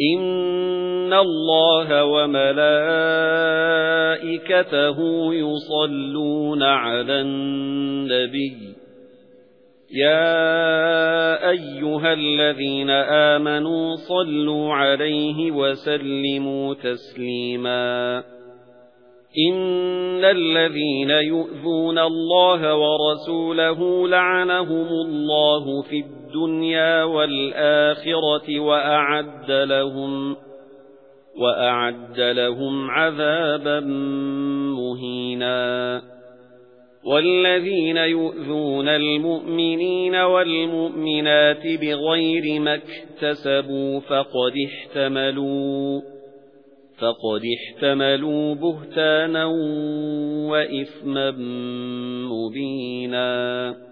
إن الله وملائكته يصلون على النبي يا أيها الذين آمنوا صلوا عليه وسلموا تسليما إن الذين يؤذون الله ورسوله لعنهم الله في الدنيا والآخرة وأعد لهم وأعد لهم عذابا مهينا. وَالَّذِينَ يُؤْذُونَ الْمُؤْمِنِينَ وَالْمُؤْمِنَاتِ بِغَيْرِ مَا اكْتَسَبُوا فَقَدِ احْتَمَلُوا فَقَدِ احْتَمَلُوا بُهْتَانًا وَإِثْمًا مُبِينًا.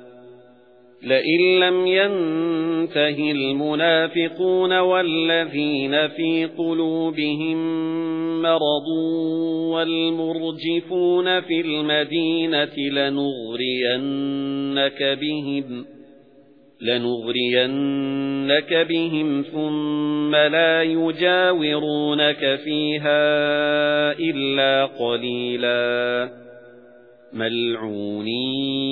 لئن لم ينته المنافقون والذين في قلوبهم مرض والمرجفون في المدينة لنغرينك بهم لنغرينك بهم ثم لا يجاورونك فيها إلا قليلا. ملعونين.